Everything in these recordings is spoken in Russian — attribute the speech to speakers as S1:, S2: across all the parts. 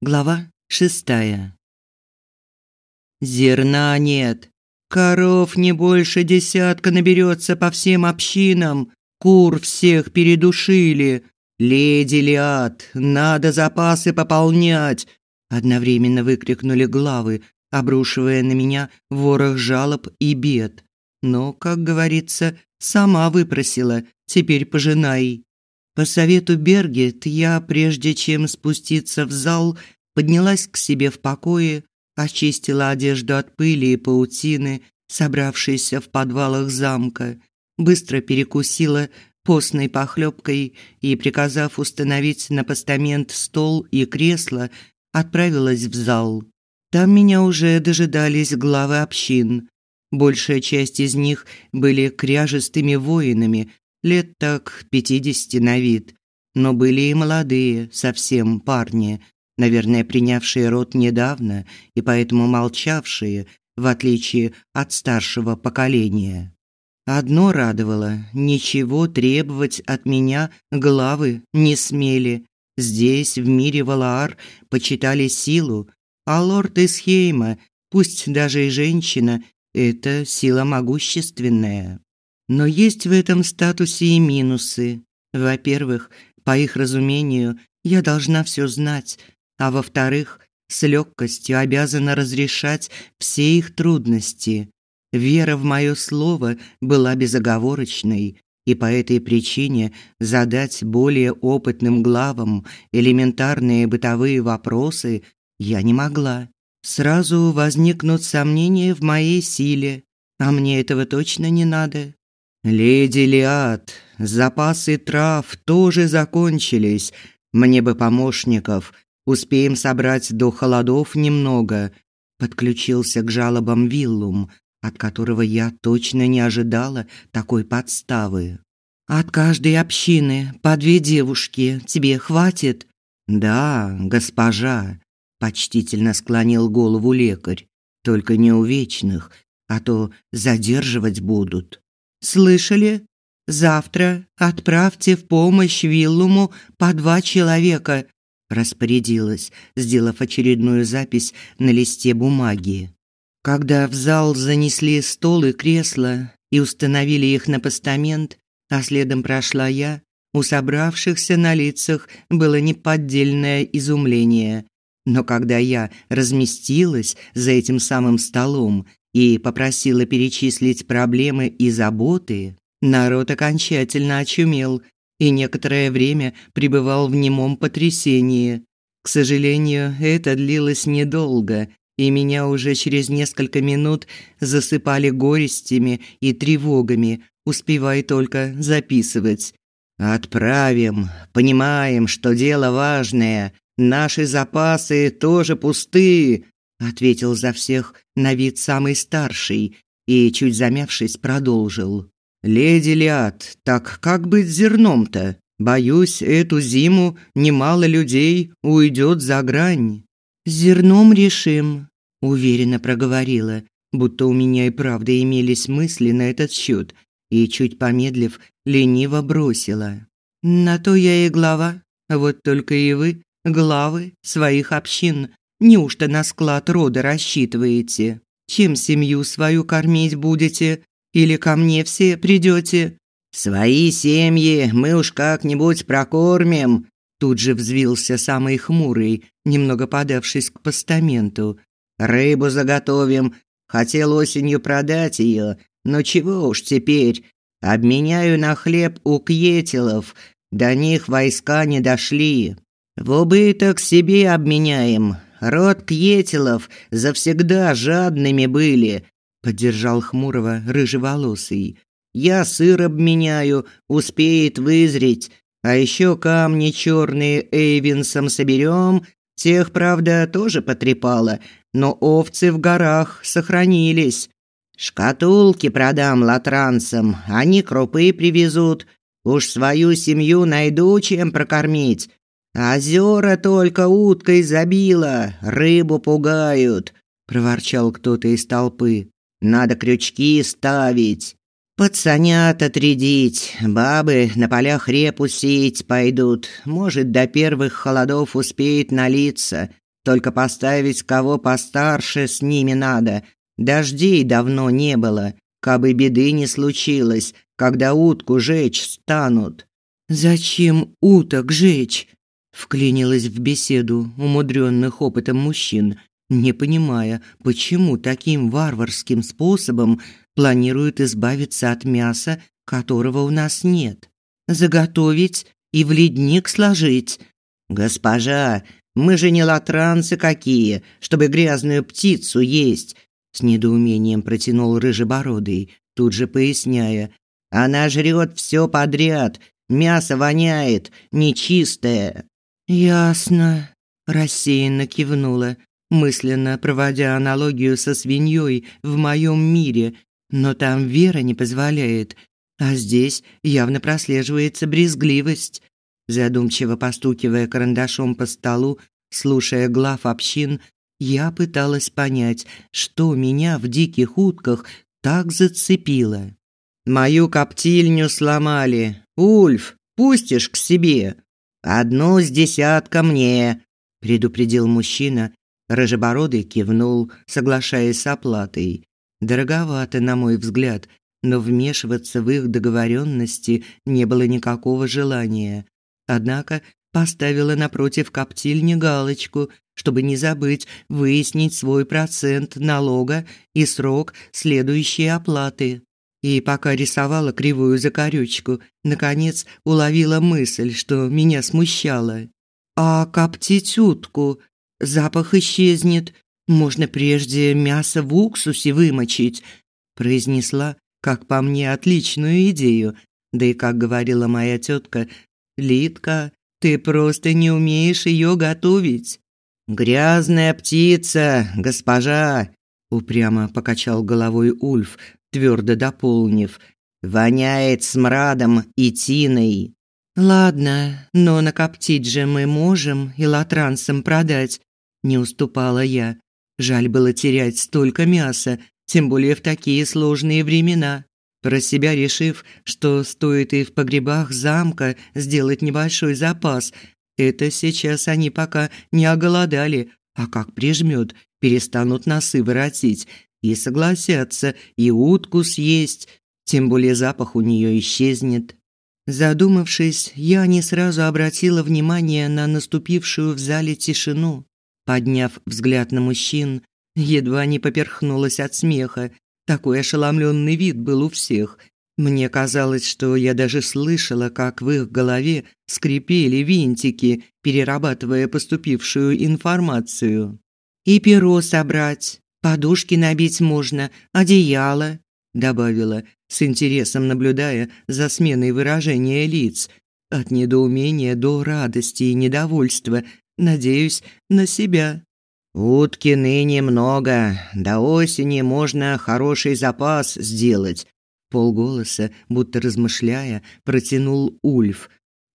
S1: Глава шестая. Зерна нет. Коров не больше десятка наберется по всем общинам. Кур всех передушили. Леди Лиад, надо запасы пополнять. Одновременно выкрикнули главы, обрушивая на меня ворох жалоб и бед. Но, как говорится, сама выпросила, теперь пожинай. По совету Бергет я, прежде чем спуститься в зал, поднялась к себе в покое, очистила одежду от пыли и паутины, собравшейся в подвалах замка, быстро перекусила постной похлебкой и, приказав установить на постамент стол и кресло, отправилась в зал. Там меня уже дожидались главы общин. Большая часть из них были кряжестыми воинами, лет так пятидесяти на вид, но были и молодые, совсем парни, наверное, принявшие род недавно и поэтому молчавшие, в отличие от старшего поколения. Одно радовало – ничего требовать от меня главы не смели. Здесь, в мире Валаар, почитали силу, а лорд Исхейма, пусть даже и женщина, это сила могущественная. Но есть в этом статусе и минусы. Во-первых, по их разумению, я должна все знать, а во-вторых, с легкостью обязана разрешать все их трудности. Вера в мое слово была безоговорочной, и по этой причине задать более опытным главам элементарные бытовые вопросы я не могла. Сразу возникнут сомнения в моей силе, а мне этого точно не надо. «Леди Лиад, запасы трав тоже закончились. Мне бы помощников. Успеем собрать до холодов немного». Подключился к жалобам Виллум, от которого я точно не ожидала такой подставы. «От каждой общины по две девушки тебе хватит?» «Да, госпожа», – почтительно склонил голову лекарь. «Только не у вечных, а то задерживать будут». Слышали? Завтра отправьте в помощь Виллуму по два человека, распорядилась, сделав очередную запись на листе бумаги. Когда в зал занесли стол и кресла и установили их на постамент, а следом прошла я, у собравшихся на лицах было неподдельное изумление. Но когда я разместилась за этим самым столом и попросила перечислить проблемы и заботы, народ окончательно очумел и некоторое время пребывал в немом потрясении. К сожалению, это длилось недолго, и меня уже через несколько минут засыпали горестями и тревогами, успевая только записывать. «Отправим. Понимаем, что дело важное. Наши запасы тоже пусты ответил за всех на вид самый старший и чуть замявшись продолжил: Леди Лиад, так как быть зерном-то? Боюсь, эту зиму немало людей уйдет за грань. Зерном решим, уверенно проговорила, будто у меня и правда имелись мысли на этот счет, и чуть помедлив, лениво бросила: "На то я и глава, вот только и вы главы своих общин Неужто на склад рода рассчитываете? Чем семью свою кормить будете? Или ко мне все придете? Свои семьи мы уж как-нибудь прокормим. Тут же взвился самый хмурый, немного подавшись к постаменту. Рыбу заготовим. Хотел осенью продать ее, но чего уж теперь. Обменяю на хлеб у кьетелов. До них войска не дошли. В убыток себе обменяем, Род Кьетелов завсегда жадными были, поддержал хмурого рыжеволосый. Я сыр обменяю, успеет вызреть, а еще камни черные Эйвинсом соберем. Тех, правда, тоже потрепало, но овцы в горах сохранились. Шкатулки продам латранцам, они крупы привезут. Уж свою семью найду чем прокормить. Озера только уткой забило, рыбу пугают, проворчал кто-то из толпы. Надо крючки ставить. Пацанят отрядить, бабы на полях репу сеять пойдут. Может, до первых холодов успеет налиться. Только поставить кого постарше с ними надо. Дождей давно не было, кабы беды не случилось, когда утку жечь станут.
S2: Зачем уток жечь? Вклинилась в беседу умудренных опытом мужчин, не понимая, почему таким варварским способом планируют избавиться от мяса, которого у нас нет. Заготовить и в ледник сложить.
S1: Госпожа, мы же не латранцы какие, чтобы грязную птицу есть, с недоумением протянул рыжебородый, тут же поясняя: она жрет все подряд, мясо воняет, нечистое.
S2: Ясно, рассеянно кивнула, мысленно проводя аналогию со свиньей в моем мире, но там вера не позволяет, а здесь явно прослеживается брезгливость. Задумчиво постукивая карандашом по столу, слушая глав общин, я пыталась понять, что меня в диких утках так зацепило.
S1: Мою коптильню сломали. Ульф, пустишь к себе? Одну с десятка мне, предупредил мужчина. Рыжебородый кивнул, соглашаясь с оплатой. Дороговато, на мой взгляд, но вмешиваться в их договоренности не было никакого желания. Однако поставила напротив коптильни галочку, чтобы не забыть выяснить свой процент налога и срок следующей оплаты. И пока рисовала кривую закорючку, наконец уловила мысль, что меня смущала. А коптить утку запах исчезнет. Можно прежде мясо в уксусе вымочить, произнесла, как по мне, отличную идею. Да и как говорила моя тетка, Литка, ты просто не умеешь ее готовить. Грязная птица, госпожа, упрямо покачал головой Ульф, твердо дополнив: воняет смрадом и тиной.
S2: Ладно, но накоптить же мы можем и латрансам продать, не уступала я. Жаль было терять столько мяса, тем более в такие сложные времена про себя решив, что стоит и в погребах замка сделать небольшой запас. Это сейчас они пока не оголодали, а как прижмёт, перестанут носы воротить и согласятся и утку съесть, тем более запах у неё исчезнет. Задумавшись, я не сразу обратила внимание на наступившую в зале тишину. Подняв взгляд на мужчин, едва не поперхнулась от смеха, такой ошеломленный вид был у всех. Мне казалось, что я даже слышала, как в их голове скрипели винтики, перерабатывая поступившую информацию. «И перо собрать, подушки набить можно, одеяло», добавила, с интересом наблюдая за сменой выражения лиц. От недоумения до радости и недовольства, надеюсь, на себя.
S1: Утки ныне много, до осени можно хороший запас сделать. Полголоса, будто размышляя, протянул Ульф.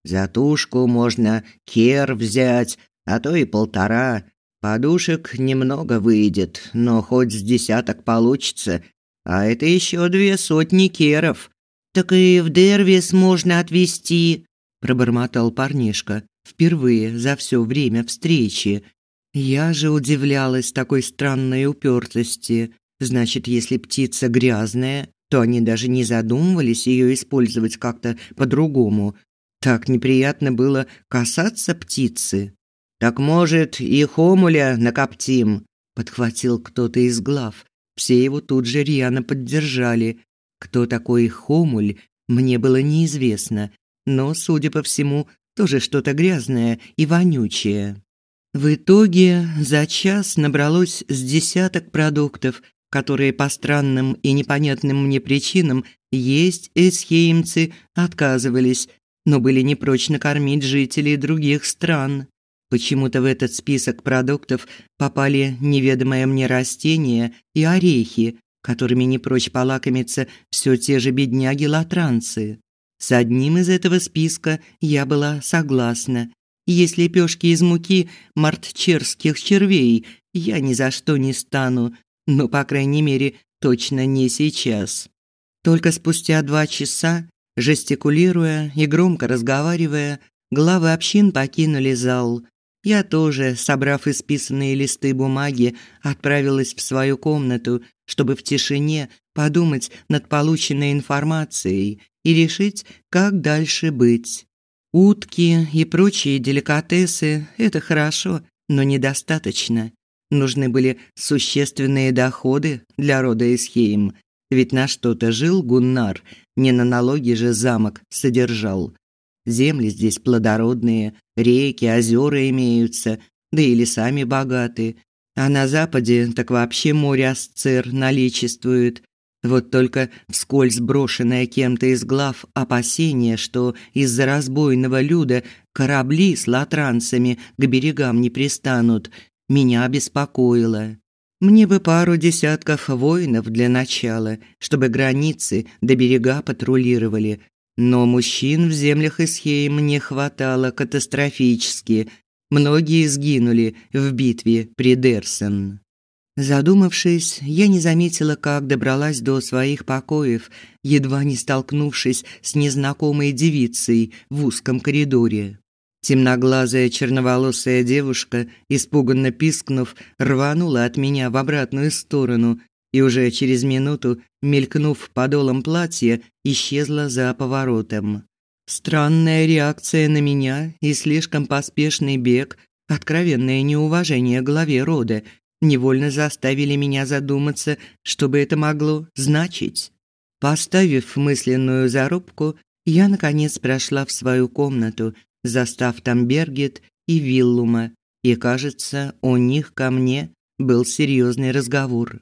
S1: За тушку можно кер взять, а то и полтора. Подушек немного выйдет, но хоть с десяток получится, а это еще две сотни керов.
S2: Так и в Дервис можно отвезти, пробормотал парнишка впервые за все время встречи. Я же удивлялась такой странной упертости. Значит, если птица грязная, то они даже не задумывались ее использовать как-то по-другому. Так неприятно было касаться птицы.
S1: Так может, и хомуля накоптим, подхватил кто-то из глав. Все его тут же рьяно поддержали. Кто такой хомуль, мне было неизвестно, но, судя по всему, тоже что-то грязное и вонючее. В итоге за час набралось с десяток продуктов, которые по странным и непонятным мне причинам есть эсхеймцы отказывались, но были не прочь накормить жителей других стран. Почему-то в этот список продуктов попали неведомое мне растения и орехи, которыми не прочь полакомиться все те же бедняги-латранцы. С одним из этого списка я была согласна, есть лепешки из муки мартчерских червей, я ни за что не стану, но, по крайней мере, точно не сейчас. Только спустя два часа, жестикулируя и громко разговаривая, главы общин покинули зал.
S2: Я тоже, собрав исписанные листы бумаги, отправилась в свою комнату, чтобы в тишине подумать над полученной информацией и решить, как дальше быть. Утки и прочие деликатесы – это хорошо, но недостаточно. Нужны были существенные доходы для рода Исхейм, ведь на что-то жил Гуннар, не на налоги же замок содержал. Земли здесь плодородные, реки, озера имеются, да и лесами богаты. А на западе так вообще море Асцер наличествует. Вот только вскользь брошенное кем-то из глав опасение, что из-за разбойного люда корабли с латранцами к берегам не пристанут, меня беспокоило. Мне бы пару десятков воинов для начала, чтобы границы до берега патрулировали, но мужчин в землях Исхейм не хватало катастрофически. Многие сгинули в битве при Дерсен. Задумавшись, я не заметила, как добралась до своих покоев, едва не столкнувшись с незнакомой девицей в узком коридоре. Темноглазая черноволосая девушка, испуганно пискнув, рванула от меня в обратную сторону и уже через минуту, мелькнув подолом платья, исчезла за поворотом. Странная реакция на меня и слишком поспешный бег, откровенное неуважение главе рода невольно заставили меня задуматься, что бы это могло значить. Поставив мысленную зарубку, я наконец прошла в свою комнату, застав там Бергет и Виллума, и, кажется, у них ко мне был серьезный разговор.